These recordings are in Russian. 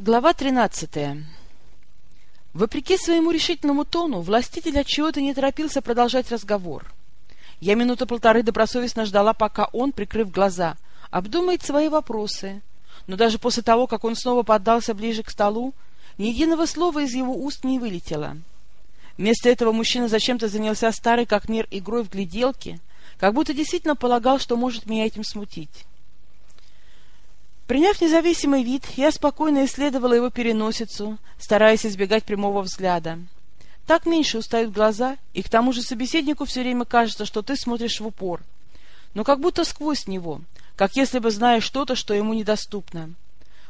Глава 13. Вопреки своему решительному тону, властитель отчего-то не торопился продолжать разговор. Я минуты полторы добросовестно ждала, пока он, прикрыв глаза, обдумает свои вопросы. Но даже после того, как он снова поддался ближе к столу, ни единого слова из его уст не вылетело. Вместо этого мужчина зачем-то занялся старой как мир игрой в гляделки, как будто действительно полагал, что может меня этим смутить. Приняв независимый вид, я спокойно исследовала его переносицу, стараясь избегать прямого взгляда. Так меньше устают глаза, и к тому же собеседнику все время кажется, что ты смотришь в упор, но как будто сквозь него, как если бы знаешь что-то, что ему недоступно.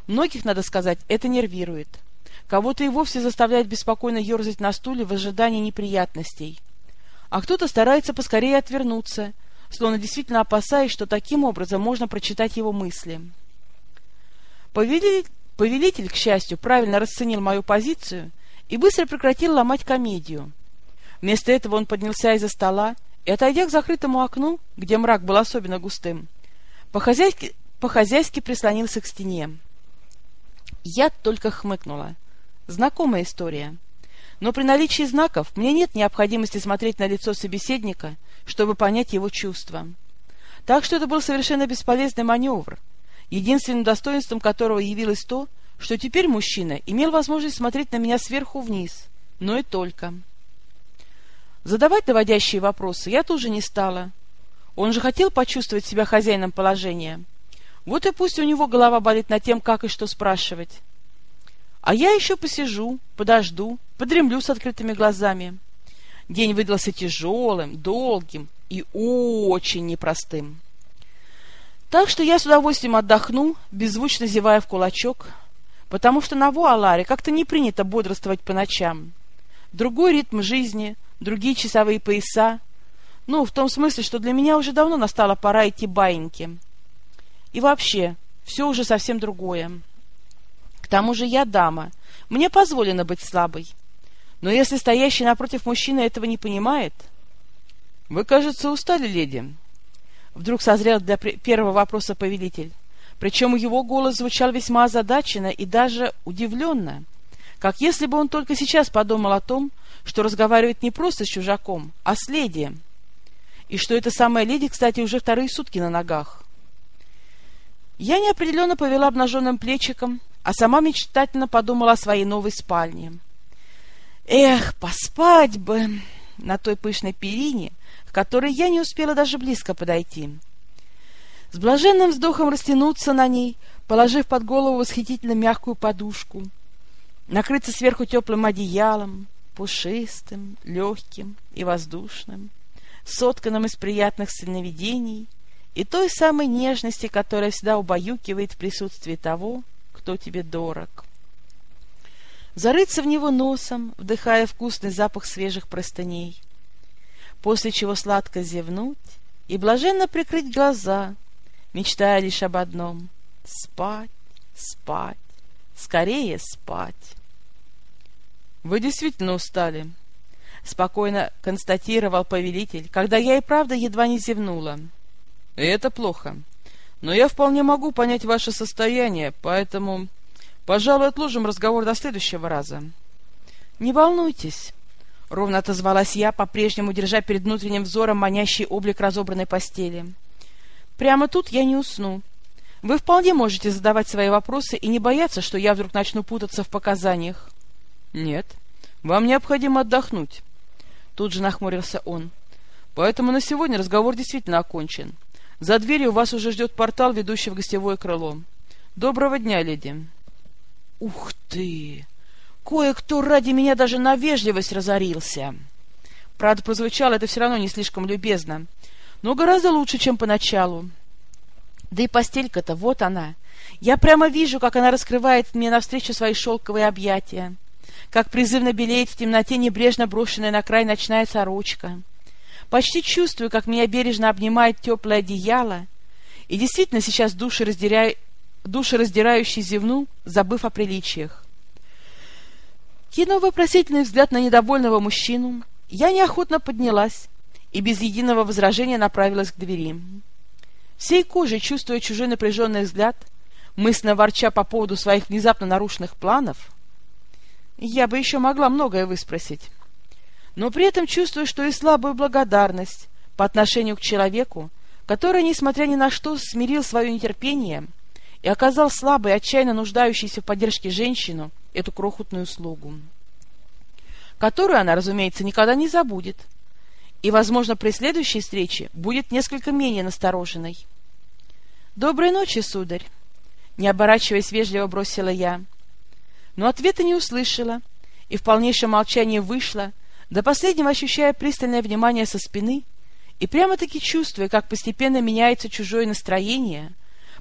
Многих, надо сказать, это нервирует. Кого-то и вовсе заставляет беспокойно ерзать на стуле в ожидании неприятностей. А кто-то старается поскорее отвернуться, словно действительно опасаясь, что таким образом можно прочитать его мысли. Повелитель, повелитель, к счастью, правильно расценил мою позицию и быстро прекратил ломать комедию. Вместо этого он поднялся из-за стола и, отойдя к закрытому окну, где мрак был особенно густым, по-хозяйски по -хозяйски прислонился к стене. Я только хмыкнула. Знакомая история. Но при наличии знаков мне нет необходимости смотреть на лицо собеседника, чтобы понять его чувства. Так что это был совершенно бесполезный маневр, единственным достоинством которого явилось то, что теперь мужчина имел возможность смотреть на меня сверху вниз, но и только. Задавать доводящие вопросы я тоже не стала. Он же хотел почувствовать себя хозяином положения. Вот и пусть у него голова болит над тем, как и что спрашивать. А я еще посижу, подожду, подремлю с открытыми глазами. День выдался тяжелым, долгим и очень непростым. Так что я с удовольствием отдохну, беззвучно зевая в кулачок, потому что на Вуаларе как-то не принято бодрствовать по ночам. Другой ритм жизни, другие часовые пояса. Ну, в том смысле, что для меня уже давно настала пора идти баиньки. И вообще, все уже совсем другое. К тому же я дама, мне позволено быть слабой. Но если стоящий напротив мужчина этого не понимает... — Вы, кажется, устали, леди, Вдруг созрел для первого вопроса повелитель. Причем его голос звучал весьма озадаченно и даже удивленно, как если бы он только сейчас подумал о том, что разговаривает не просто с чужаком, а с леди. И что эта самая леди, кстати, уже вторые сутки на ногах. Я неопределенно повела обнаженным плечиком, а сама мечтательно подумала о своей новой спальне. Эх, поспать бы на той пышной перине, к которой я не успела даже близко подойти. С блаженным вздохом растянуться на ней, положив под голову восхитительно мягкую подушку, накрыться сверху теплым одеялом, пушистым, легким и воздушным, сотканным из приятных сновидений и той самой нежности, которая всегда убаюкивает в присутствии того, кто тебе дорог. Зарыться в него носом, вдыхая вкусный запах свежих простыней, после чего сладко зевнуть и блаженно прикрыть глаза, мечтая лишь об одном — спать, спать, скорее спать. — Вы действительно устали, — спокойно констатировал повелитель, когда я и правда едва не зевнула. — И это плохо. Но я вполне могу понять ваше состояние, поэтому, пожалуй, отложим разговор до следующего раза. — Не волнуйтесь, — ровно отозвалась я, по-прежнему держа перед внутренним взором манящий облик разобранной постели. «Прямо тут я не усну. Вы вполне можете задавать свои вопросы и не бояться, что я вдруг начну путаться в показаниях». «Нет, вам необходимо отдохнуть», — тут же нахмурился он. «Поэтому на сегодня разговор действительно окончен. За дверью вас уже ждет портал, ведущий в гостевое крыло. Доброго дня, леди». «Ух ты!» Кое-кто ради меня даже на вежливость разорился. Правда, прозвучало это все равно не слишком любезно, но гораздо лучше, чем поначалу. Да и постелька-то, вот она. Я прямо вижу, как она раскрывает мне навстречу свои шелковые объятия, как призывно белеет в темноте небрежно брошенная на край ночная сорочка. Почти чувствую, как меня бережно обнимает теплое одеяло, и действительно сейчас душераздиря... душераздирающий зевну, забыв о приличиях. Кинув вопросительный взгляд на недовольного мужчину, я неохотно поднялась и без единого возражения направилась к двери. Всей кожей, чувствуя чужой напряженный взгляд, мысленно ворча по поводу своих внезапно нарушенных планов, я бы еще могла многое выспросить. Но при этом чувствую, что и слабую благодарность по отношению к человеку, который, несмотря ни на что, смирил свое нетерпение и оказал слабой, отчаянно нуждающейся в поддержке женщину эту крохотную услугу, которую она, разумеется, никогда не забудет, и, возможно, при следующей встрече будет несколько менее настороженной. «Доброй ночи, сударь!» Не оборачиваясь, вежливо бросила я. Но ответа не услышала, и в полнейшем молчании вышла, до последнего ощущая пристальное внимание со спины и прямо-таки чувствуя, как постепенно меняется чужое настроение,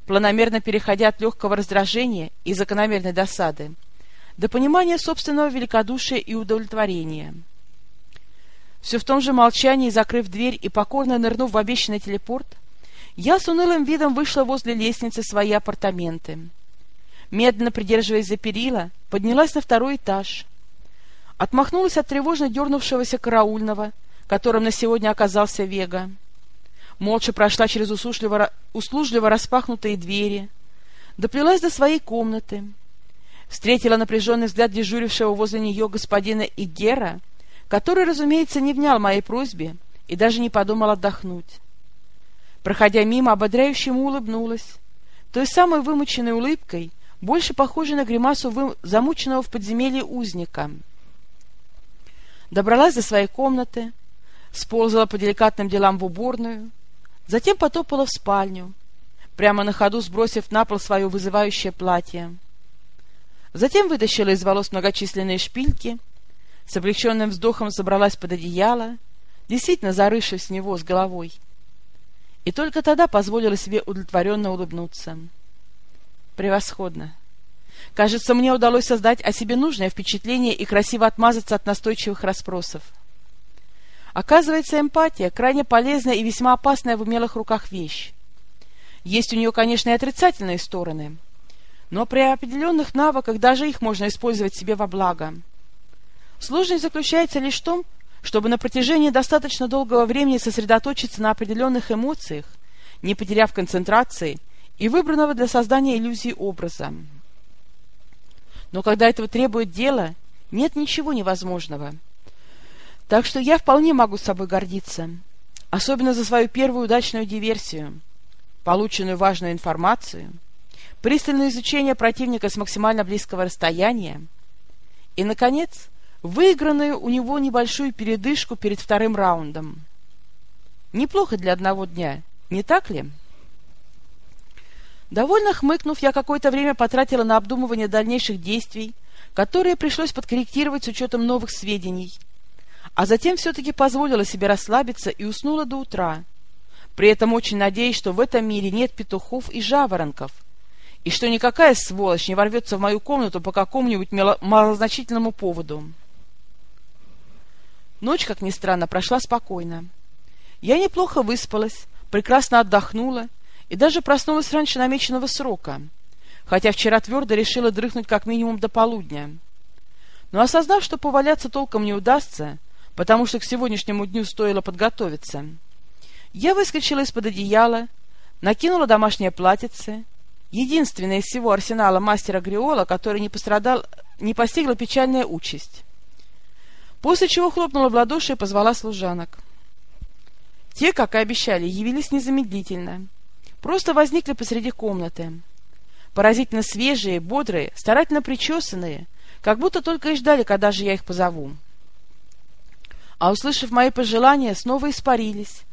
планомерно переходя от легкого раздражения и закономерной досады до понимания собственного великодушия и удовлетворения. Все в том же молчании, закрыв дверь и покорно нырнув в обещанный телепорт, я с унылым видом вышла возле лестницы свои апартаменты. Медленно придерживаясь за перила, поднялась на второй этаж. Отмахнулась от тревожно дернувшегося караульного, которым на сегодня оказался Вега. Молча прошла через услужливо, услужливо распахнутые двери, доплелась до своей комнаты, встретила напряженный взгляд дежурившего возле нее господина Игера, который, разумеется, не внял моей просьбе и даже не подумал отдохнуть. Проходя мимо, ободряюще ему улыбнулась, той самой вымученной улыбкой, больше похожей на гримасу вы... замученного в подземелье узника. Добралась до своей комнаты, сползала по деликатным делам в уборную, затем потопала в спальню, прямо на ходу сбросив на пол свое вызывающее платье. Затем вытащила из волос многочисленные шпильки, с облегченным вздохом забралась под одеяло, действительно зарывшись в него с головой. И только тогда позволила себе удовлетворенно улыбнуться. Превосходно. Кажется, мне удалось создать о себе нужное впечатление и красиво отмазаться от настойчивых расспросов. Оказывается, эмпатия — крайне полезная и весьма опасная в умелых руках вещь. Есть у нее, конечно, и отрицательные стороны, но при определенных навыках даже их можно использовать себе во благо. Сложность заключается лишь в том, чтобы на протяжении достаточно долгого времени сосредоточиться на определенных эмоциях, не потеряв концентрации и выбранного для создания иллюзии образа. Но когда этого требует дело, нет ничего невозможного. Так что я вполне могу с собой гордиться, особенно за свою первую удачную диверсию, полученную важную информацию, пристальное изучение противника с максимально близкого расстояния и, наконец, выигранную у него небольшую передышку перед вторым раундом. Неплохо для одного дня, не так ли? Довольно хмыкнув, я какое-то время потратила на обдумывание дальнейших действий, которые пришлось подкорректировать с учетом новых сведений, а затем все-таки позволила себе расслабиться и уснула до утра, при этом очень надеясь, что в этом мире нет петухов и жаворонков, и что никакая сволочь не ворвется в мою комнату по какому-нибудь малозначительному поводу. Ночь, как ни странно, прошла спокойно. Я неплохо выспалась, прекрасно отдохнула и даже проснулась раньше намеченного срока, хотя вчера твердо решила дрыхнуть как минимум до полудня. Но осознав, что поваляться толком не удастся, потому что к сегодняшнему дню стоило подготовиться, я выскочила из-под одеяла, накинула домашнее платьице, единственное из всего арсенала мастера Гриола, который не пострадал, не постигла печальная участь после чего хлопнула в ладоши и позвала служанок. Те, как и обещали, явились незамедлительно. Просто возникли посреди комнаты. Поразительно свежие, бодрые, старательно причесанные, как будто только и ждали, когда же я их позову. А услышав мои пожелания, снова испарились,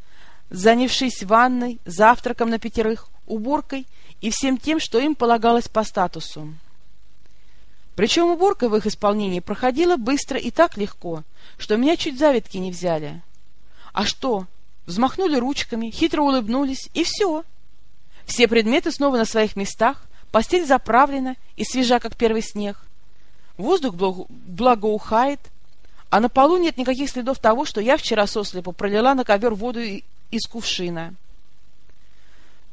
занявшись ванной, завтраком на пятерых, уборкой и всем тем, что им полагалось по статусу. Причем уборка в их исполнении проходила быстро и так легко, что меня чуть завитки не взяли. А что? Взмахнули ручками, хитро улыбнулись, и все. Все предметы снова на своих местах, постель заправлена и свежа, как первый снег. Воздух благоухает, а на полу нет никаких следов того, что я вчера сослепу пролила на ковер воду из кувшина.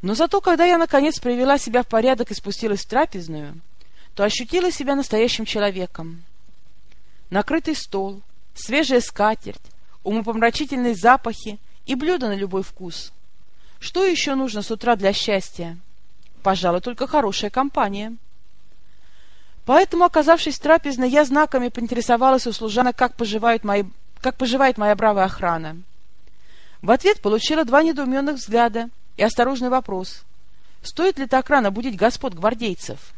Но зато, когда я, наконец, привела себя в порядок и спустилась в трапезную, то ощутила себя настоящим человеком. Накрытый стол, свежая скатерть, умопомрачительные запахи и блюда на любой вкус. Что еще нужно с утра для счастья? пожалуй, только хорошая компания. Поэтому, оказавшись в трапезной, я знаками поинтересовалась у служанок, как поживают мои как поживает моя бравая охрана. В ответ получила два недоуменных взгляда и осторожный вопрос. Стоит ли так рано будить господ гвардейцев?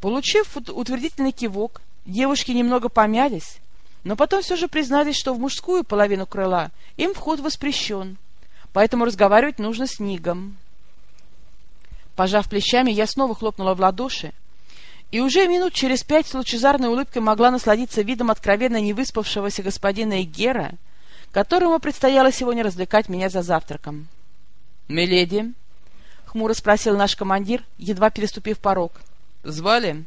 Получив утвердительный кивок, девушки немного помялись, но потом все же признались, что в мужскую половину крыла им вход воспрещен, поэтому разговаривать нужно с Нигом. Пожав плечами, я снова хлопнула в ладоши, и уже минут через пять с лучезарной улыбкой могла насладиться видом откровенно невыспавшегося господина Игера, которому предстояло сегодня развлекать меня за завтраком. — Миледи? — хмуро спросил наш командир, едва переступив порог. — Звали?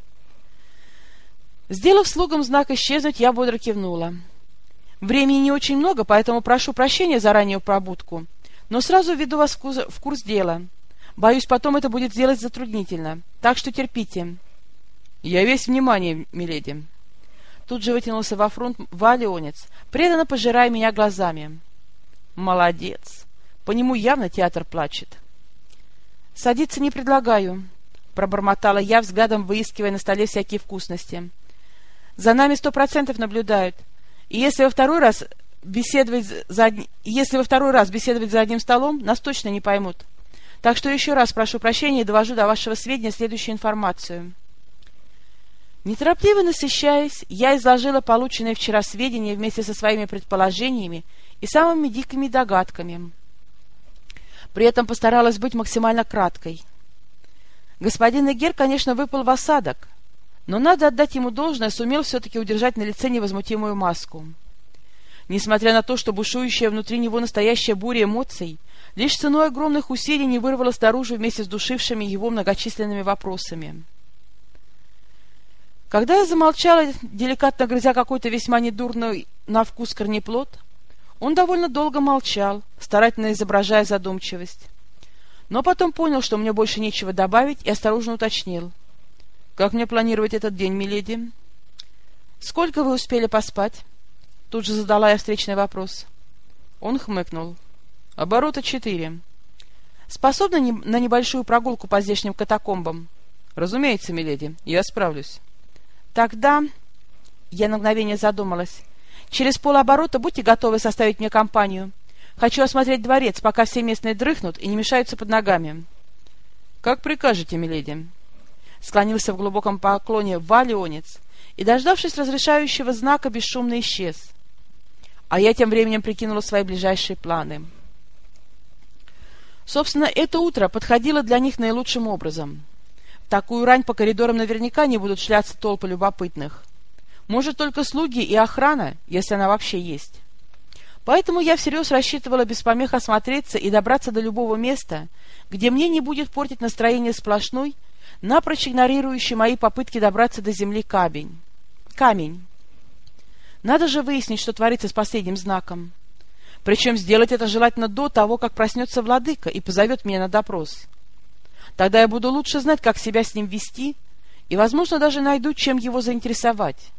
Сделав слугам знак исчезнуть, я бодро кивнула. Времени не очень много, поэтому прошу прощения за раннюю пробудку, но сразу введу вас в курс, в курс дела. Боюсь, потом это будет сделать затруднительно, так что терпите. — Я весь внимание, миледи. Тут же вытянулся во фронт Валионец, преданно пожирая меня глазами. — Молодец. По нему явно театр плачет. — Садиться не предлагаю, — пробормотала я, взглядом выискивая на столе всякие вкусности. — За нами сто процентов наблюдают, и если во второй раз беседовать за, если во второй раз беседовать за одним столом, нас точно не поймут. Так что еще раз прошу прощения и довожу до вашего сведения следующую информацию. Неторопливо насыщаясь, я изложила полученные вчера сведения вместе со своими предположениями и самыми дикими догадками. При этом постаралась быть максимально краткой. Господин Эгер, конечно, выпал в осадок, но надо отдать ему должное, сумел все-таки удержать на лице невозмутимую маску. Несмотря на то, что бушующая внутри него настоящая буря эмоций, лишь ценой огромных усилий не вырвалась наружу вместе с душившими его многочисленными вопросами. Когда я замолчала, деликатно грызя какой-то весьма недурный на вкус корнеплод, он довольно долго молчал, старательно изображая задумчивость. Но потом понял, что мне больше нечего добавить, и осторожно уточнил. — Как мне планировать этот день, миледи? — Сколько вы успели поспать? Тут же задала я встречный вопрос. Он хмыкнул. — Оборота четыре. — Способны на небольшую прогулку по здешним катакомбам? — Разумеется, миледи, я справлюсь. Тогда... Я на мгновение задумалась. Через полоборота будьте готовы составить мне компанию. Хочу осмотреть дворец, пока все местные дрыхнут и не мешаются под ногами. — Как прикажете, миледи? Склонился в глубоком поклоне валионец и, дождавшись разрешающего знака, бесшумно исчез. А я тем временем прикинула свои ближайшие планы. Собственно, это утро подходило для них наилучшим образом — такую рань по коридорам наверняка не будут шляться толпы любопытных. Может, только слуги и охрана, если она вообще есть. Поэтому я всерьез рассчитывала без помех осмотреться и добраться до любого места, где мне не будет портить настроение сплошной, напрочь игнорирующий мои попытки добраться до земли камень. Камень. Надо же выяснить, что творится с последним знаком. Причем сделать это желательно до того, как проснется владыка и позовет меня на допрос. Тогда я буду лучше знать, как себя с ним вести, и, возможно, даже найду, чем его заинтересовать.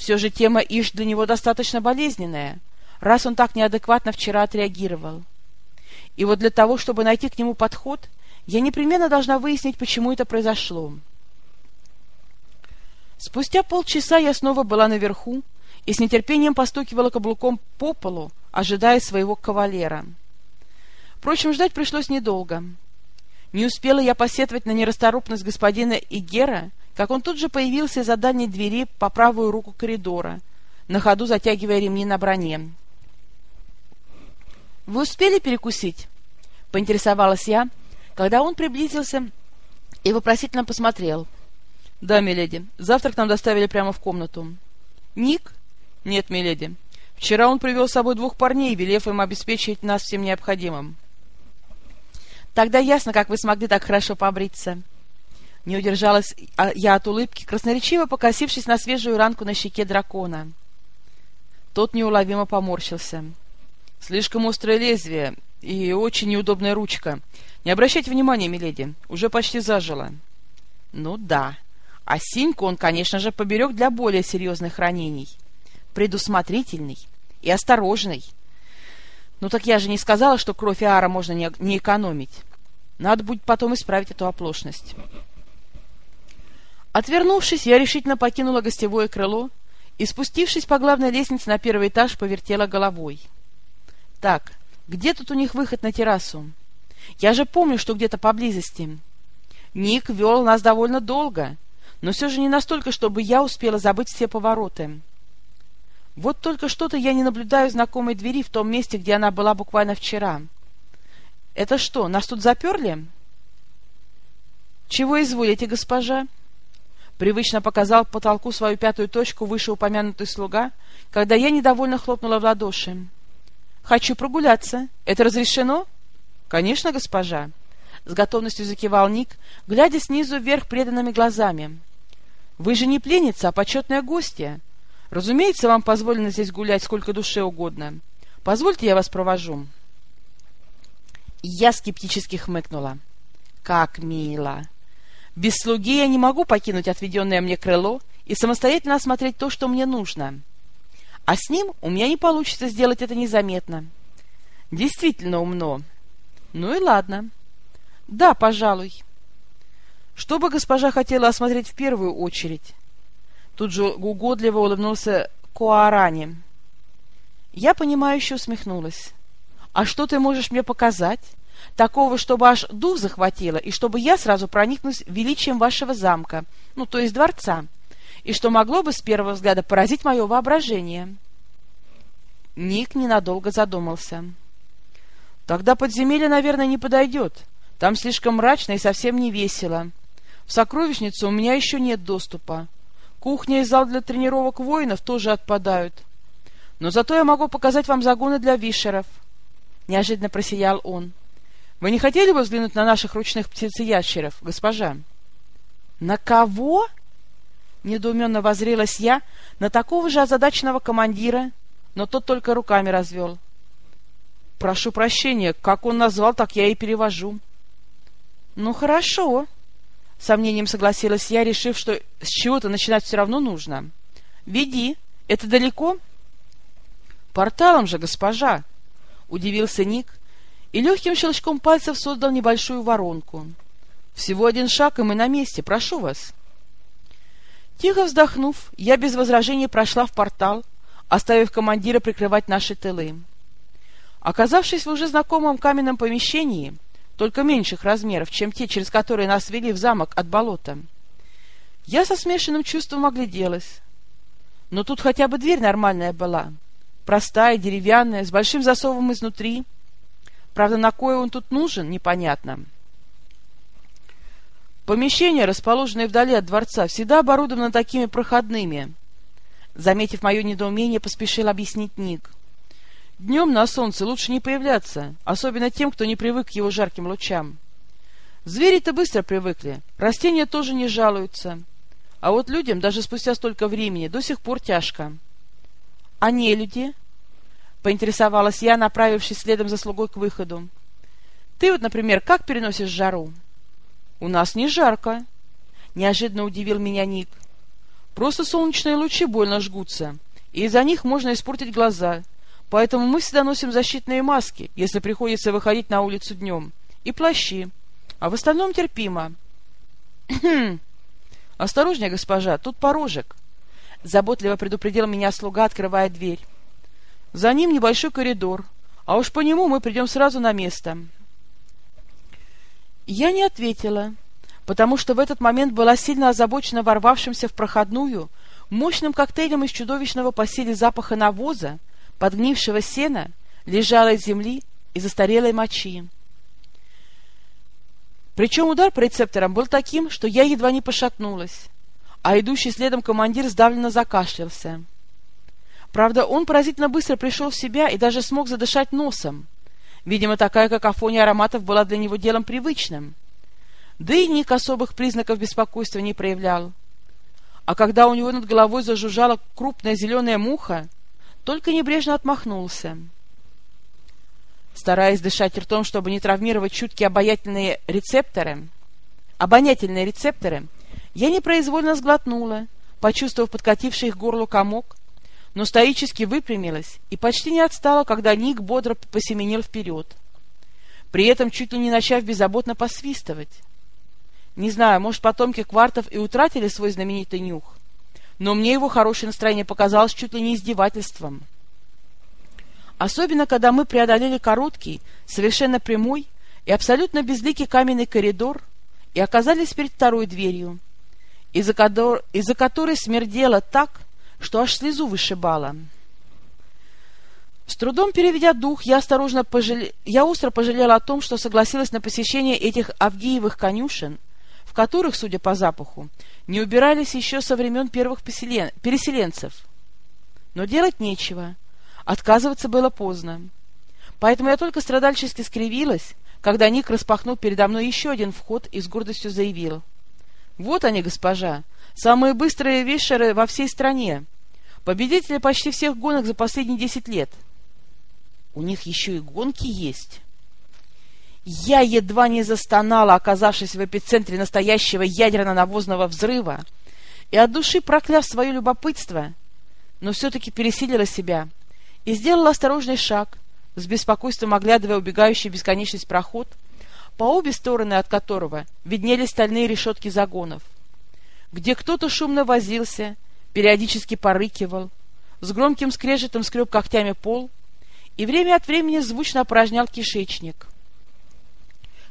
Все же тема Иш для него достаточно болезненная, раз он так неадекватно вчера отреагировал. И вот для того, чтобы найти к нему подход, я непременно должна выяснить, почему это произошло. Спустя полчаса я снова была наверху и с нетерпением постукивала каблуком по полу, ожидая своего кавалера. Впрочем, ждать пришлось недолго — не успела я посетовать на нерасторопность господина Игера, как он тут же появился из-за дальней двери по правую руку коридора, на ходу затягивая ремни на броне. — Вы успели перекусить? — поинтересовалась я, когда он приблизился и вопросительно посмотрел. — Да, миледи, завтрак нам доставили прямо в комнату. — Ник? — Нет, миледи. Вчера он привел с собой двух парней, велев им обеспечить нас всем необходимым. — Тогда ясно, как вы смогли так хорошо побриться. Не удержалась а, я от улыбки, красноречиво покосившись на свежую ранку на щеке дракона. Тот неуловимо поморщился. Слишком острое лезвие и очень неудобная ручка. Не обращайте внимания, миледи, уже почти зажило. Ну да, а синьку он, конечно же, поберег для более серьезных ранений. Предусмотрительный и осторожный. Ну так я же не сказала, что кровь Иара можно не, не экономить. Надо будет потом исправить эту оплошность. Отвернувшись, я решительно покинула гостевое крыло и, спустившись по главной лестнице на первый этаж, повертела головой. Так, где тут у них выход на террасу? Я же помню, что где-то поблизости. Ник вел нас довольно долго, но все же не настолько, чтобы я успела забыть все повороты. Вот только что-то я не наблюдаю знакомой двери в том месте, где она была буквально вчера. Это что, нас тут заперли? Чего изволите, госпожа? Привычно показал потолку свою пятую точку вышеупомянутый слуга, когда я недовольно хлопнула в ладоши. «Хочу прогуляться. Это разрешено?» «Конечно, госпожа», — с готовностью закивал Ник, глядя снизу вверх преданными глазами. «Вы же не пленница, а почетная гостья. Разумеется, вам позволено здесь гулять сколько душе угодно. Позвольте, я вас провожу». Я скептически хмыкнула. «Как мило!» Без слуги я не могу покинуть отведенное мне крыло и самостоятельно осмотреть то, что мне нужно. А с ним у меня не получится сделать это незаметно. Действительно умно. Ну и ладно. Да, пожалуй. Что бы госпожа хотела осмотреть в первую очередь? Тут же угодливо улыбнулся Куарани. Я понимающе усмехнулась. «А что ты можешь мне показать? Такого, чтобы аж дух захватило, и чтобы я сразу проникнусь величием вашего замка, ну, то есть дворца, и что могло бы с первого взгляда поразить мое воображение?» Ник ненадолго задумался. «Тогда подземелье, наверное, не подойдет. Там слишком мрачно и совсем не весело. В сокровищницу у меня еще нет доступа. Кухня и зал для тренировок воинов тоже отпадают. Но зато я могу показать вам загоны для вишеров. Неожиданно просиял он. Вы не хотели бы взглянуть на наших ручных птицеящеров, госпожа? На кого? Недоуменно возрелась я на такого же озадаченного командира, но тот только руками развел. Прошу прощения, как он назвал, так я и перевожу. Ну, хорошо, — сомнением согласилась я, решив, что с чего-то начинать все равно нужно. — Веди. Это далеко? — Порталом же, госпожа! — удивился Ник и легким щелчком пальцев создал небольшую воронку. — Всего один шаг, и мы на месте. Прошу вас. Тихо вздохнув, я без возражений прошла в портал, оставив командира прикрывать наши тылы. Оказавшись в уже знакомом каменном помещении, — только меньших размеров, чем те, через которые нас вели в замок от болота. Я со смешанным чувством огляделась. Но тут хотя бы дверь нормальная была. Простая, деревянная, с большим засовом изнутри. Правда, на кое он тут нужен, непонятно. Помещения, расположенные вдали от дворца, всегда оборудованы такими проходными. Заметив мое недоумение, поспешил объяснить Ник. Днем на солнце лучше не появляться, особенно тем, кто не привык к его жарким лучам. Звери-то быстро привыкли, растения тоже не жалуются. А вот людям даже спустя столько времени до сих пор тяжко. — А не люди? — поинтересовалась я, направившись следом за слугой к выходу. — Ты вот, например, как переносишь жару? — У нас не жарко, — неожиданно удивил меня Ник. — Просто солнечные лучи больно жгутся, и из-за них можно испортить глаза — Поэтому мы всегда носим защитные маски, если приходится выходить на улицу днем, и плащи, а в остальном терпимо. — Осторожнее, госпожа, тут порожек, — заботливо предупредил меня слуга, открывая дверь. — За ним небольшой коридор, а уж по нему мы придем сразу на место. Я не ответила, потому что в этот момент была сильно озабочена ворвавшимся в проходную мощным коктейлем из чудовищного по силе запаха навоза, подгнившего сена, лежалой земли и застарелой мочи. Причем удар по рецепторам был таким, что я едва не пошатнулась, а идущий следом командир сдавленно закашлялся. Правда, он поразительно быстро пришел в себя и даже смог задышать носом. Видимо, такая какофония ароматов была для него делом привычным. Да и Ник особых признаков беспокойства не проявлял. А когда у него над головой зажужжала крупная зеленая муха, только небрежно отмахнулся. Стараясь дышать ртом, чтобы не травмировать чуткие обаятельные рецепторы, обонятельные рецепторы, я непроизвольно сглотнула, почувствовав подкативший их горлу комок, но стоически выпрямилась и почти не отстала, когда Ник бодро посеменил вперед. при этом чуть ли не начав беззаботно посвистывать. Не знаю, может, потомки квартов и утратили свой знаменитый нюх, но мне его хорошее настроение показалось чуть ли не издевательством. Особенно, когда мы преодолели короткий, совершенно прямой и абсолютно безликий каменный коридор и оказались перед второй дверью, из-за из которой смердело так, что аж слезу вышибало. С трудом переведя дух, я осторожно пожале... я остро пожалела о том, что согласилась на посещение этих Авгиевых конюшен, в которых, судя по запаху, не убирались еще со времен первых поселен... переселенцев. Но делать нечего. Отказываться было поздно. Поэтому я только страдальчески скривилась, когда Ник распахнул передо мной еще один вход и с гордостью заявил. «Вот они, госпожа, самые быстрые вешеры во всей стране, победители почти всех гонок за последние десять лет». У них еще и гонки есть. Я едва не застонала, оказавшись в эпицентре настоящего ядерно-навозного взрыва, и от души прокляв свое любопытство, но все-таки пересилила себя и сделала осторожный шаг, с беспокойством оглядывая убегающий бесконечность проход, по обе стороны от которого виднелись стальные решетки загонов, где кто-то шумно возился, периодически порыкивал, с громким скрежетом скреб когтями пол и время от времени звучно опорожнял кишечник.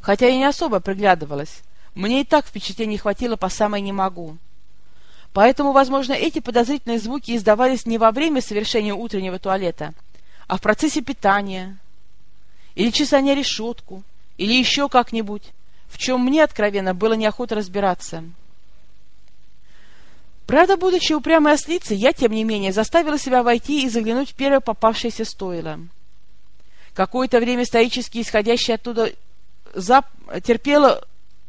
Хотя я не особо приглядывалась, мне и так впечатлений хватило по самой не могу. Поэтому, возможно, эти подозрительные звуки издавались не во время совершения утреннего туалета, а в процессе питания, или чесания решетку, или еще как-нибудь, в чем мне, откровенно, было неохота разбираться. Правда, будучи упрямой ослицей, я, тем не менее, заставила себя войти и заглянуть в первое попавшееся стойло. Какое-то время стоически исходящее оттуда зап... терпела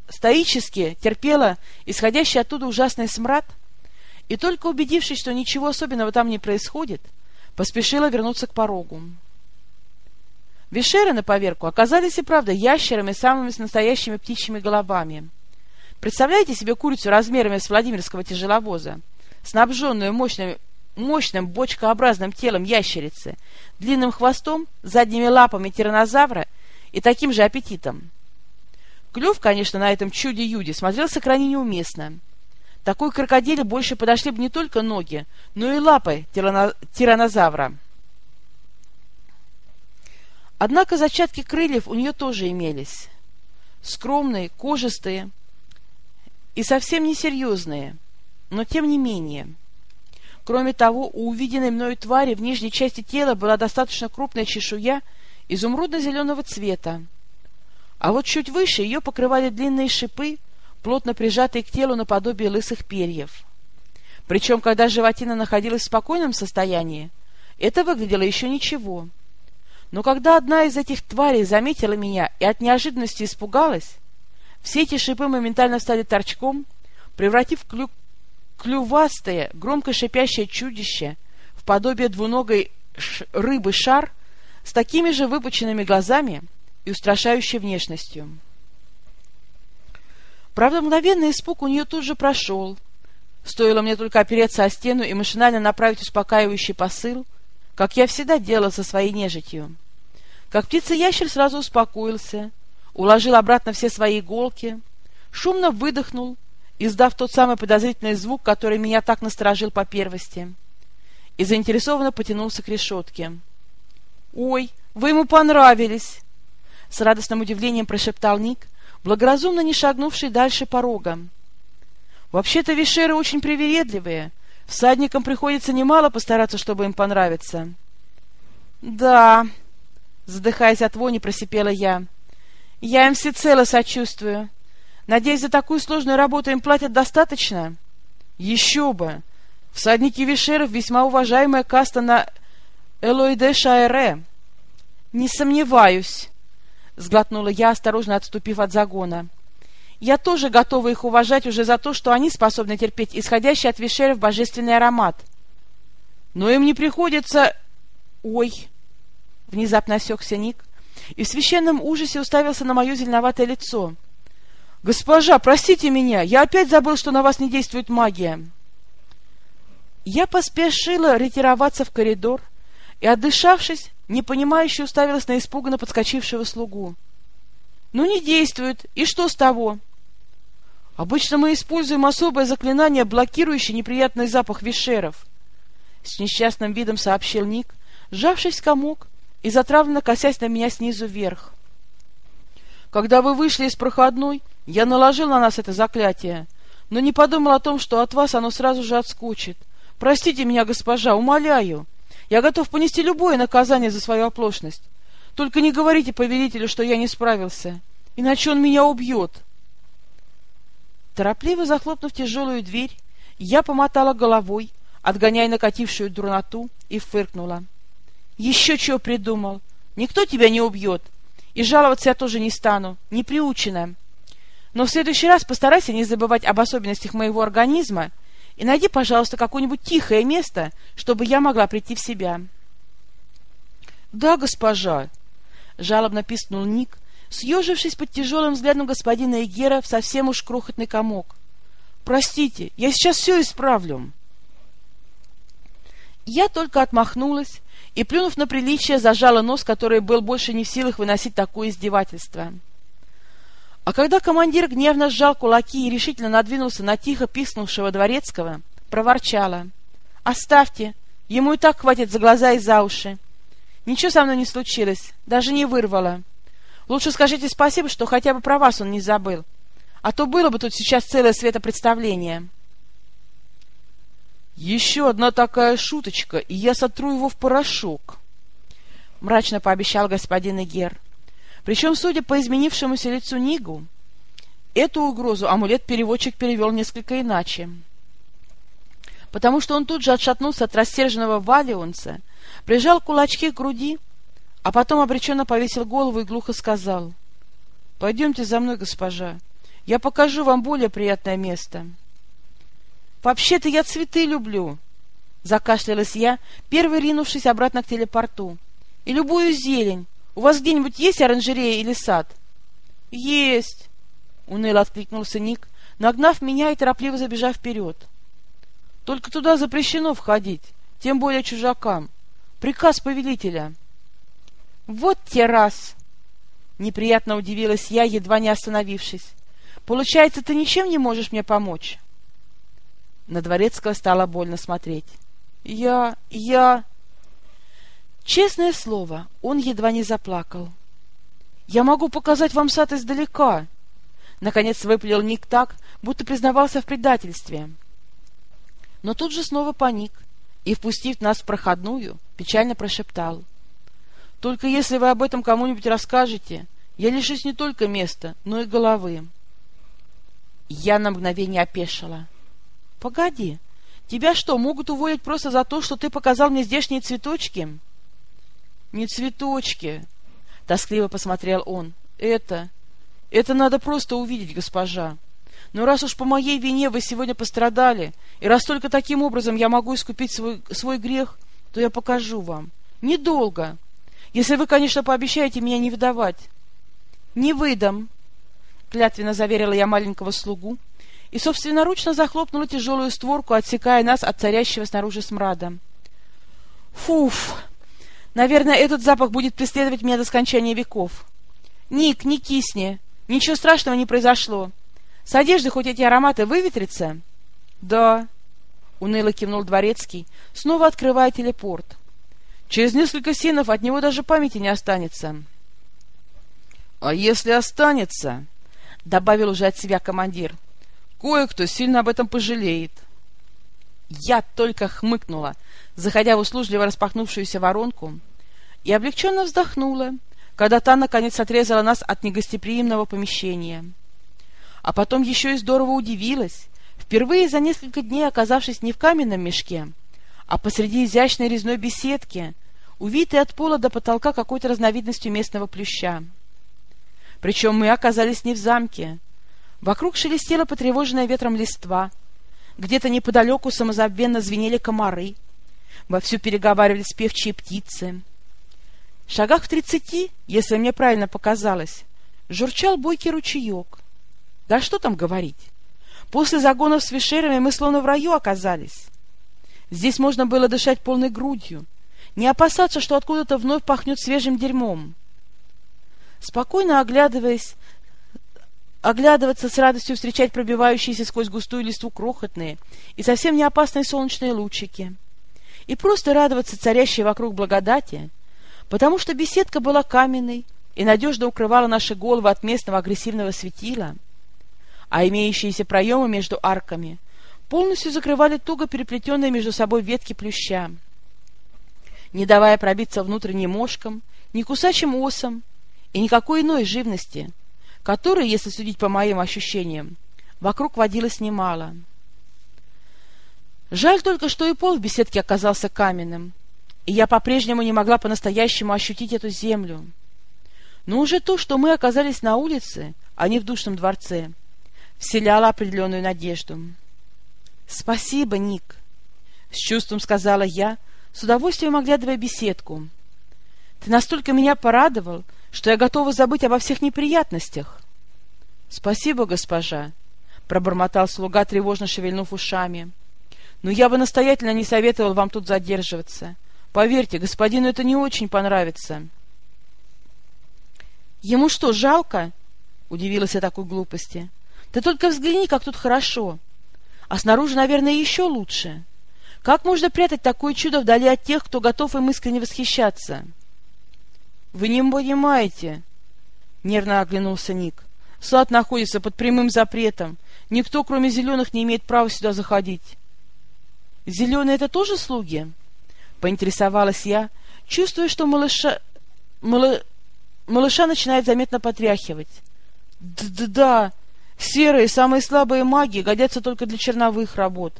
стоически терпела исходящий оттуда ужасный смрад, и только убедившись, что ничего особенного там не происходит, поспешила вернуться к порогу. Вишеры на поверку оказались и правда ящерами самыми с настоящими птичьими головами. Представляете себе курицу размерами с Владимирского тяжеловоза, снабженную мощными мощным бочкообразным телом ящерицы, длинным хвостом, задними лапами тиранозавра и таким же аппетитом. Клюв, конечно, на этом чуде-юде смотрелся крайне неуместно. Такой крокодиле больше подошли бы не только ноги, но и лапы тиранозавра. Однако зачатки крыльев у нее тоже имелись. Скромные, кожистые и совсем несерьезные, но тем не менее – Кроме того, у увиденной мною твари в нижней части тела была достаточно крупная чешуя изумрудно-зеленого цвета. А вот чуть выше ее покрывали длинные шипы, плотно прижатые к телу наподобие лысых перьев. Причем, когда животина находилась в спокойном состоянии, это выглядело еще ничего. Но когда одна из этих тварей заметила меня и от неожиданности испугалась, все эти шипы моментально стали торчком, превратив клюк клювастое, громко шипящее чудище в подобие двуногой рыбы шар с такими же выпученными глазами и устрашающей внешностью. Правда, мгновенный испуг у нее тут же прошел. Стоило мне только опереться о стену и машинально направить успокаивающий посыл, как я всегда делала со своей нежитью. Как птица-ящер сразу успокоился, уложил обратно все свои иголки, шумно выдохнул издав тот самый подозрительный звук, который меня так насторожил по первости, и заинтересованно потянулся к решетке. «Ой, вы ему понравились!» С радостным удивлением прошептал Ник, благоразумно не шагнувший дальше порога. «Вообще-то вишеры очень привередливые. Всадникам приходится немало постараться, чтобы им понравиться». «Да», — задыхаясь от вони, просипела я, — «я им всецело сочувствую». Надеюсь, за такую сложную работу им платят достаточно? Еще бы! Всадники Вишеров весьма уважаемая каста на Элоиде Шаэре. Не сомневаюсь, сглотнула я, осторожно отступив от загона. Я тоже готова их уважать уже за то, что они способны терпеть исходящий от Вишеров божественный аромат. Но им не приходится... Ой! Внезапно осекся Ник и в священном ужасе уставился на мое зеленоватое лицо — «Госпожа, простите меня, я опять забыл, что на вас не действует магия». Я поспешила ретироваться в коридор и, отдышавшись, непонимающе уставилась на испуганно подскочившего слугу. Ну, не действует. И что с того? Обычно мы используем особое заклинание, блокирующее неприятный запах вишеров. С несчастным видом сообщил Ник, сжавшись в комок и затравленно косясь на меня снизу вверх. Когда вы вышли из проходной, я наложил на нас это заклятие, но не подумал о том, что от вас оно сразу же отскочит. Простите меня, госпожа, умоляю. Я готов понести любое наказание за свою оплошность. Только не говорите повелителю, что я не справился, иначе он меня убьет. Торопливо захлопнув тяжелую дверь, я помотала головой, отгоняя накатившую дурноту, и фыркнула. Еще чего придумал? Никто тебя не убьет. И жаловаться я тоже не стану, не приучена. Но в следующий раз постарайся не забывать об особенностях моего организма и найди, пожалуйста, какое-нибудь тихое место, чтобы я могла прийти в себя. — Да, госпожа, — жалобно пискнул Ник, съежившись под тяжелым взглядом господина Эгера в совсем уж крохотный комок. — Простите, я сейчас все исправлю. Я только отмахнулась и, плюнув на приличие, зажала нос, который был больше не в силах выносить такое издевательство. А когда командир гневно сжал кулаки и решительно надвинулся на тихо писнувшего дворецкого, проворчала. «Оставьте, ему и так хватит за глаза и за уши. Ничего со мной не случилось, даже не вырвало. Лучше скажите спасибо, что хотя бы про вас он не забыл, а то было бы тут сейчас целое светопредставление». «Еще одна такая шуточка, и я сотру его в порошок», — мрачно пообещал господин Игер. Причем, судя по изменившемуся лицу Нигу, эту угрозу амулет-переводчик перевел несколько иначе. Потому что он тут же отшатнулся от рассерженного Валионца, прижал кулачки к груди, а потом обреченно повесил голову и глухо сказал, «Пойдемте за мной, госпожа, я покажу вам более приятное место». «Вообще-то я цветы люблю!» Закашлялась я, первой ринувшись обратно к телепорту. «И любую зелень. У вас где-нибудь есть оранжерея или сад?» «Есть!» — уныло откликнулся Ник, нагнав меня и торопливо забежав вперед. «Только туда запрещено входить, тем более чужакам. Приказ повелителя». «Вот те раз!» Неприятно удивилась я, едва не остановившись. «Получается, ты ничем не можешь мне помочь?» На Дворецкого стало больно смотреть. «Я... я...» Честное слово, он едва не заплакал. «Я могу показать вам сад издалека!» Наконец выпалил Ник так, будто признавался в предательстве. Но тут же снова паник и, впустив нас в проходную, печально прошептал. «Только если вы об этом кому-нибудь расскажете, я лишусь не только места, но и головы». Я на мгновение опешила. Погоди, тебя что, могут уволить просто за то, что ты показал мне здешние цветочки? Не цветочки, тоскливо посмотрел он. Это... Это надо просто увидеть, госпожа. Но раз уж по моей вине вы сегодня пострадали, и раз только таким образом я могу искупить свой, свой грех, то я покажу вам. Недолго. Если вы, конечно, пообещаете меня не выдавать. — Не выдам, — клятвенно заверила я маленького слугу, и собственноручно захлопнула тяжелую створку, отсекая нас от царящего снаружи смрада. Фуф! Наверное, этот запах будет преследовать меня до скончания веков. Ник, не кисни. Ничего страшного не произошло. С одежды хоть эти ароматы выветрятся? Да. Уныло кивнул дворецкий, снова открывая телепорт. Через несколько сенов от него даже памяти не останется. — А если останется? — добавил уже от себя командир. — Кое-кто сильно об этом пожалеет. Я только хмыкнула, заходя в услужливо распахнувшуюся воронку, и облегченно вздохнула, когда та, наконец, отрезала нас от негостеприимного помещения. А потом еще и здорово удивилась, впервые за несколько дней оказавшись не в каменном мешке, а посреди изящной резной беседки, увитой от пола до потолка какой-то разновидностью местного плюща. Причем мы оказались не в замке, Вокруг шелестела потревоженная ветром листва. Где-то неподалеку самозабвенно звенели комары. Вовсю переговаривались певчие птицы. В шагах в тридцати, если мне правильно показалось, журчал бойкий ручеек. Да что там говорить? После загонов с вишерами мы словно в раю оказались. Здесь можно было дышать полной грудью, не опасаться, что откуда-то вновь пахнет свежим дерьмом. Спокойно оглядываясь оглядываться с радостью встречать пробивающиеся сквозь густую листву крохотные и совсем не опасные солнечные лучики, и просто радоваться царящей вокруг благодати, потому что беседка была каменной и надежно укрывала наши головы от местного агрессивного светила, а имеющиеся проемы между арками полностью закрывали туго переплетенные между собой ветки плюща, не давая пробиться внутрь мошкам, ни кусачим осам и никакой иной живности, которой, если судить по моим ощущениям, вокруг водилось немало. Жаль только, что и пол в беседке оказался каменным, и я по-прежнему не могла по-настоящему ощутить эту землю. Но уже то, что мы оказались на улице, а не в душном дворце, вселяло определенную надежду. «Спасибо, Ник!» — с чувством сказала я, с удовольствием оглядывая беседку. «Ты настолько меня порадовал, что я готова забыть обо всех неприятностях». «Спасибо, госпожа!» — пробормотал слуга, тревожно шевельнув ушами. «Но я бы настоятельно не советовал вам тут задерживаться. Поверьте, господину это не очень понравится». «Ему что, жалко?» — удивилась я такой глупости. «Ты только взгляни, как тут хорошо. А снаружи, наверное, еще лучше. Как можно прятать такое чудо вдали от тех, кто готов им искренне восхищаться?» «Вы не понимаете», — нервно оглянулся Ник. «Сад находится под прямым запретом. Никто, кроме зеленых, не имеет права сюда заходить». «Зеленые — это тоже слуги?» — поинтересовалась я, чувствуя, что малыша... Малы... Малыша начинает заметно потряхивать. «Да-да, серые, самые слабые маги годятся только для черновых работ.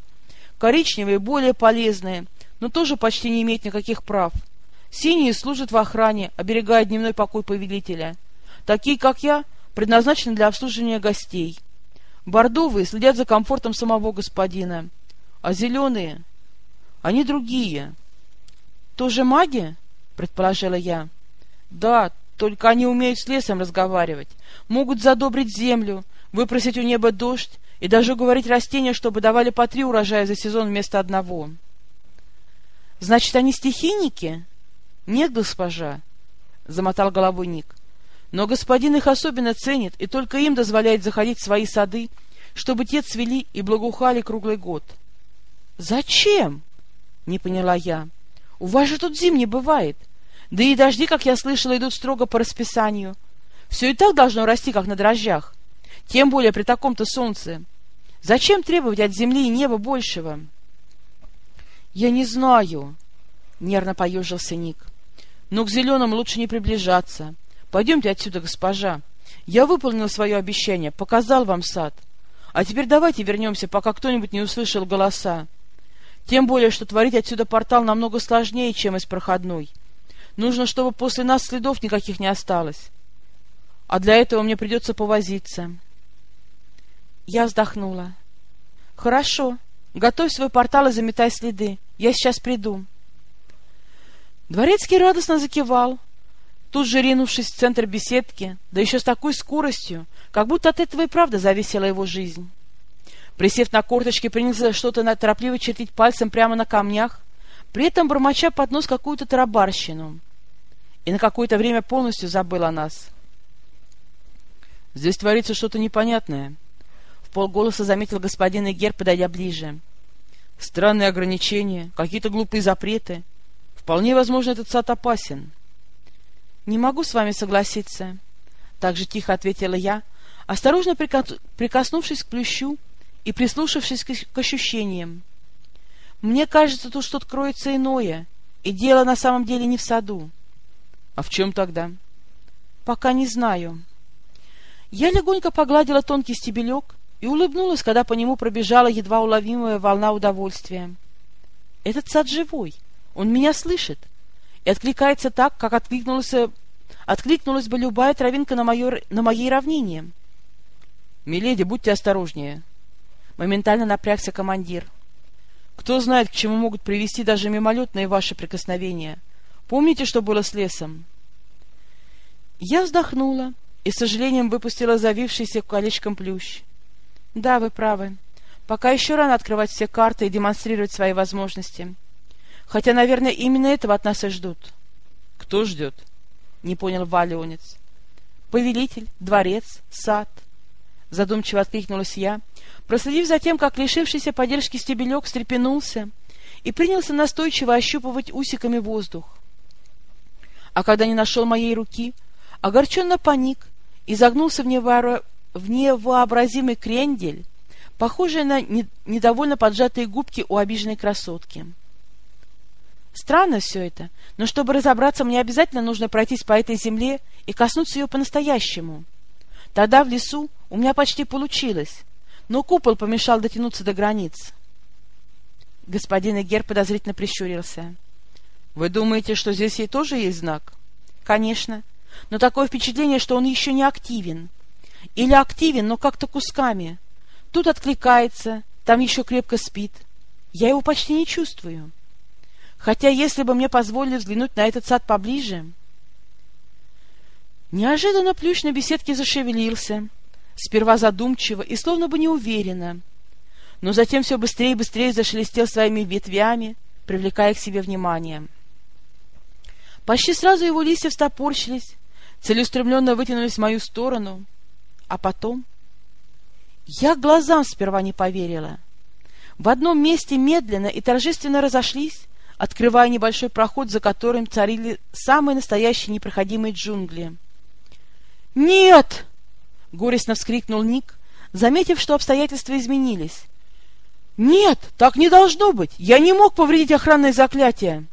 Коричневые более полезные, но тоже почти не имеют никаких прав. Синие служат в охране, оберегая дневной покой повелителя. Такие, как я, предназначены для обслуживания гостей. Бордовые следят за комфортом самого господина. А зеленые? Они другие. Тоже маги? Предположила я. Да, только они умеют с лесом разговаривать, могут задобрить землю, выпросить у неба дождь и даже уговорить растения, чтобы давали по три урожая за сезон вместо одного. Значит, они стихийники? Нет, госпожа, — замотал головой Ник. Но господин их особенно ценит и только им дозволяет заходить в свои сады, чтобы те цвели и благоухали круглый год. — Зачем? — не поняла я. — У вас же тут зим не бывает. — да и дожди, как я слышала, идут строго по расписанию. Все и так должно расти, как на дрожжах. Тем более при таком-то солнце. Зачем требовать от земли и неба большего? — Я не знаю, — нервно поежился Ник. — Но к зеленым лучше не приближаться. Пойдемте отсюда, госпожа. Я выполнил свое обещание, показал вам сад. А теперь давайте вернемся, пока кто-нибудь не услышал голоса. Тем более, что творить отсюда портал намного сложнее, чем из проходной. — Нужно, чтобы после нас следов никаких не осталось. А для этого мне придется повозиться. Я вздохнула. Хорошо. Готовь свой портал и заметай следы. Я сейчас приду. Дворецкий радостно закивал, тут же ринувшись в центр беседки, да еще с такой скоростью, как будто от этого и правда зависела его жизнь. Присев на корточки, принялся что-то торопливо чертить пальцем прямо на камнях, при этом бормоча под нос какую-то тарабарщину. И на какое-то время полностью забыл о нас. «Здесь творится что-то непонятное», — в полголоса заметил господин Игер, подойдя ближе. «Странные ограничения, какие-то глупые запреты. Вполне возможно, этот сад опасен». «Не могу с вами согласиться», — так же тихо ответила я, осторожно прикоснувшись к плющу и прислушавшись к ощущениям. Мне кажется, тут что-то кроется иное, и дело на самом деле не в саду. А в чем тогда? Пока не знаю. Я легонько погладила тонкий стебелек и улыбнулась, когда по нему пробежала едва уловимая волна удовольствия. Этот сад живой, он меня слышит и откликается так, как откликнулась, откликнулась бы любая травинка на, моё, на моей равнине. — Миледи, будьте осторожнее. Моментально напрягся командир. — кто знает, к чему могут привести даже мимолетные ваши прикосновения. Помните, что было с лесом? Я вздохнула и с сожалением выпустила завившийся колечком плющ. Да, вы правы. Пока еще рано открывать все карты и демонстрировать свои возможности. Хотя, наверное, именно этого от нас и ждут. Кто ждет? Не понял Валионец. Повелитель, дворец, сад. задумчиво откликнулась я, проследив за тем, как лишившийся поддержки стебелек встрепенулся и принялся настойчиво ощупывать усиками воздух. А когда не нашел моей руки, огорченно паник и загнулся в, невообра... в невообразимый крендель, похожий на не... недовольно поджатые губки у обиженной красотки. Странно все это, но чтобы разобраться, мне обязательно нужно пройтись по этой земле и коснуться ее по-настоящему. Тогда в лесу у меня почти получилось, но купол помешал дотянуться до границ. Господин Эгер подозрительно прищурился. — Вы думаете, что здесь ей тоже есть знак? — Конечно, но такое впечатление, что он еще не активен. Или активен, но как-то кусками. Тут откликается, там еще крепко спит. Я его почти не чувствую. Хотя, если бы мне позволили взглянуть на этот сад поближе... Неожиданно плющ на беседке зашевелился, сперва задумчиво и словно бы неуверенно, но затем все быстрее и быстрее зашелестел своими ветвями, привлекая к себе внимание. Почти сразу его листья встопорщились, целеустремленно вытянулись в мою сторону, а потом... Я глазам сперва не поверила. В одном месте медленно и торжественно разошлись, открывая небольшой проход, за которым царили самые настоящие непроходимые джунгли. «Нет!» — горестно вскрикнул Ник, заметив, что обстоятельства изменились. «Нет, так не должно быть! Я не мог повредить охранное заклятие!»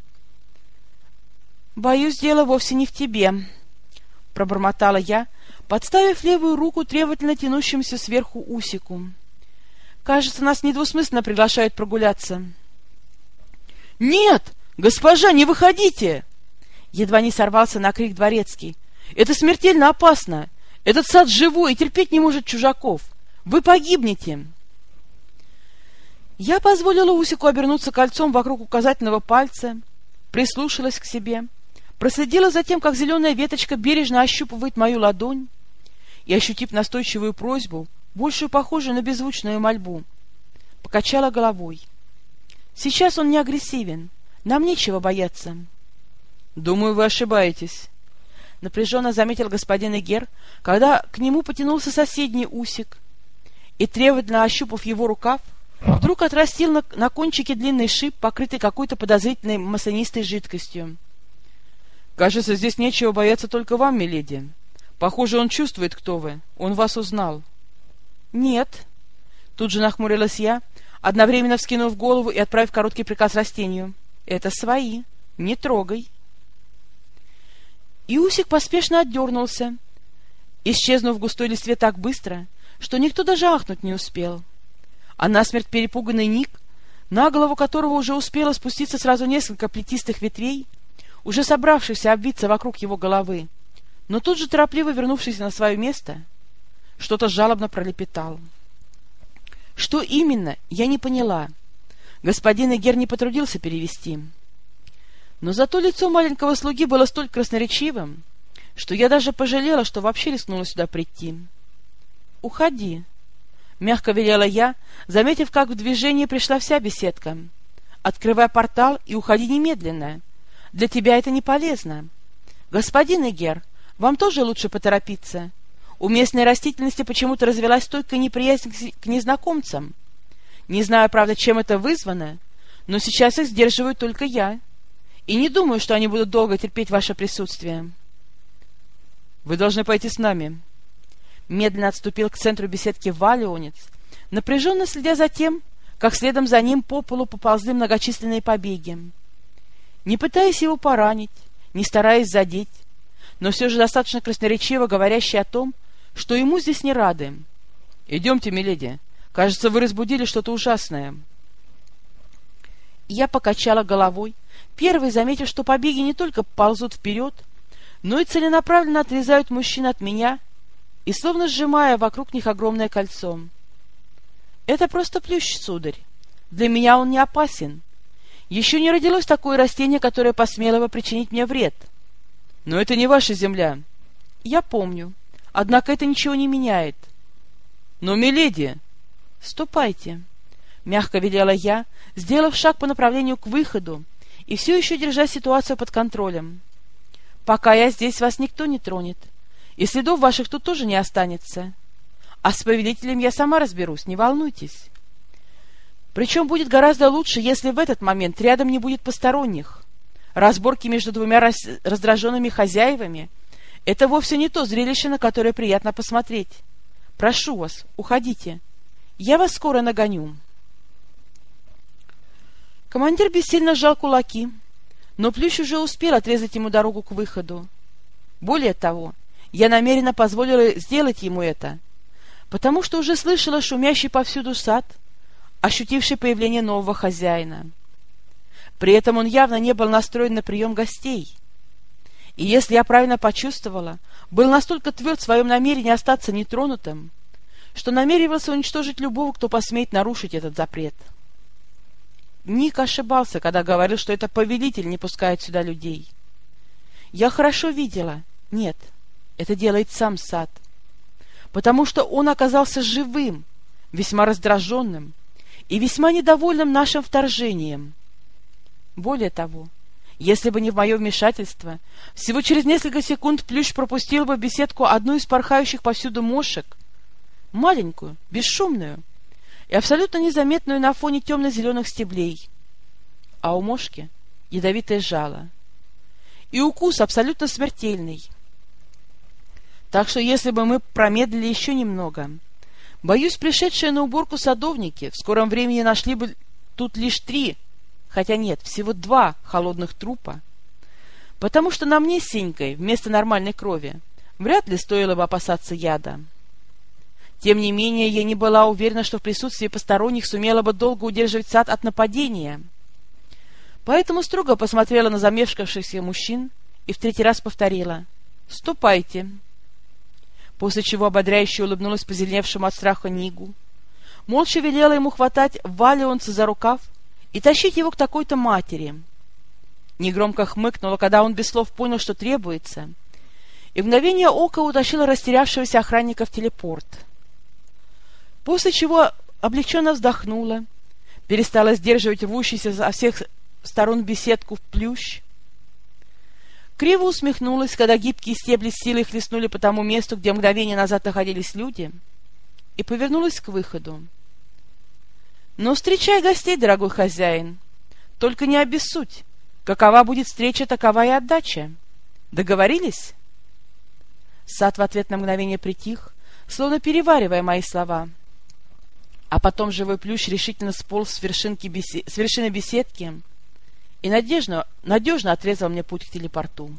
«Боюсь, дело вовсе не в тебе», — пробормотала я, подставив левую руку требовательно тянущимся сверху усику. «Кажется, нас недвусмысленно приглашают прогуляться». «Нет! Госпожа, не выходите!» Едва не сорвался на крик дворецкий. «Это смертельно опасно! Этот сад живой и терпеть не может чужаков! Вы погибнете!» Я позволила Усику обернуться кольцом вокруг указательного пальца, прислушалась к себе, проследила за тем, как зеленая веточка бережно ощупывает мою ладонь, и, ощутив настойчивую просьбу, большую похожую на беззвучную мольбу, покачала головой. Сейчас он не агрессивен. Нам нечего бояться. — Думаю, вы ошибаетесь. Напряженно заметил господин Игер, когда к нему потянулся соседний усик, и, требовательно ощупав его рукав, вдруг отрастил на, на кончике длинный шип, покрытый какой-то подозрительной маслянистой жидкостью. — Кажется, здесь нечего бояться только вам, миледи. Похоже, он чувствует, кто вы. Он вас узнал. — Нет. Тут же нахмурилась я, одновременно вскинув голову и отправив короткий приказ растению. «Это свои. Не трогай». Иусик поспешно отдернулся, исчезнув в густой листве так быстро, что никто даже ахнуть не успел. А насмерть перепуганный Ник, на голову которого уже успело спуститься сразу несколько плетистых ветвей, уже собравшихся обвиться вокруг его головы, но тут же торопливо вернувшись на свое место, что-то жалобно пролепетал. Что именно, я не поняла. Господин Эгер не потрудился перевести. Но зато лицо маленького слуги было столь красноречивым, что я даже пожалела, что вообще рискнула сюда прийти. «Уходи», — мягко велела я, заметив, как в движение пришла вся беседка. «Открывай портал и уходи немедленно. Для тебя это не полезно. Господин Эгер, вам тоже лучше поторопиться. У местной растительности почему-то развелась стойкая неприязнь к незнакомцам. Не знаю, правда, чем это вызвано, но сейчас их сдерживаю только я. И не думаю, что они будут долго терпеть ваше присутствие. Вы должны пойти с нами. Медленно отступил к центру беседки Валионец, напряженно следя за тем, как следом за ним по полу поползли многочисленные побеги. Не пытаясь его поранить, не стараясь задеть, но все же достаточно красноречиво говорящий о том, что ему здесь не рады. — Идемте, миледи. Кажется, вы разбудили что-то ужасное. Я покачала головой, первый заметив, что побеги не только ползут вперед, но и целенаправленно отрезают мужчин от меня и словно сжимая вокруг них огромное кольцо. Это просто плющ, сударь. Для меня он не опасен. Еще не родилось такое растение, которое посмело бы причинить мне вред. Но это не ваша земля. Я помню. Однако это ничего не меняет. — Но, миледи! — Ступайте, — мягко велела я, сделав шаг по направлению к выходу и все еще держа ситуацию под контролем. — Пока я здесь, вас никто не тронет, и следов ваших тут тоже не останется. А с повелителем я сама разберусь, не волнуйтесь. Причем будет гораздо лучше, если в этот момент рядом не будет посторонних. Разборки между двумя раз... раздраженными хозяевами — это вовсе не то зрелище, на которое приятно посмотреть. Прошу вас, уходите. Я вас скоро нагоню. Командир бессильно сжал кулаки, но Плющ уже успел отрезать ему дорогу к выходу. Более того, я намеренно позволила сделать ему это, потому что уже слышала шумящий повсюду сад, ощутивший появление нового хозяина. При этом он явно не был настроен на прием гостей. И если я правильно почувствовала, был настолько тверд в своем намерении остаться нетронутым, что намеревался уничтожить любого, кто посмеет нарушить этот запрет. Ник ошибался, когда говорил, что это повелитель не пускает сюда людей. Я хорошо видела. Нет, это делает сам сад. Потому что он оказался живым, весьма раздраженным и весьма недовольным нашим вторжением. Более того, если бы не в мое вмешательство, всего через несколько секунд Плющ пропустил бы беседку одну из порхающих повсюду мошек, маленькую, бесшумную и абсолютно незаметную на фоне темно-зеленых стеблей. А у мошки ядовитое жало. И укус абсолютно смертельный. Так что если бы мы промедлили еще немного, боюсь, пришедшие на уборку садовники в скором времени нашли бы тут лишь три хотя нет, всего два холодных трупа, потому что на мне с Сенькой вместо нормальной крови вряд ли стоило бы опасаться яда. Тем не менее, я не была уверена, что в присутствии посторонних сумела бы долго удерживать сад от нападения. Поэтому строго посмотрела на замешкавшихся мужчин и в третий раз повторила «Ступайте». После чего ободряюще улыбнулась позеленевшему от страха Нигу, молча велела ему хватать Валионца за рукав и тащить его к такой-то матери. Негромко хмыкнула, когда он без слов понял, что требуется, и мгновение ока утащила растерявшегося охранника в телепорт. После чего облегченно вздохнула, перестала сдерживать рвущийся со всех сторон беседку в плющ, криво усмехнулась, когда гибкие стебли силой хлестнули по тому месту, где мгновение назад находились люди, и повернулась к выходу. Ну, встречай гостей, дорогой хозяин. Только не обессудь. Какова будет встреча, такова и отдача. Договорились? Сад в ответ на мгновение притих, словно переваривая мои слова. А потом живой плющ решительно сполз с, вершинки бесе... с вершины беседки и надежно, надежно отрезал мне путь к телепорту.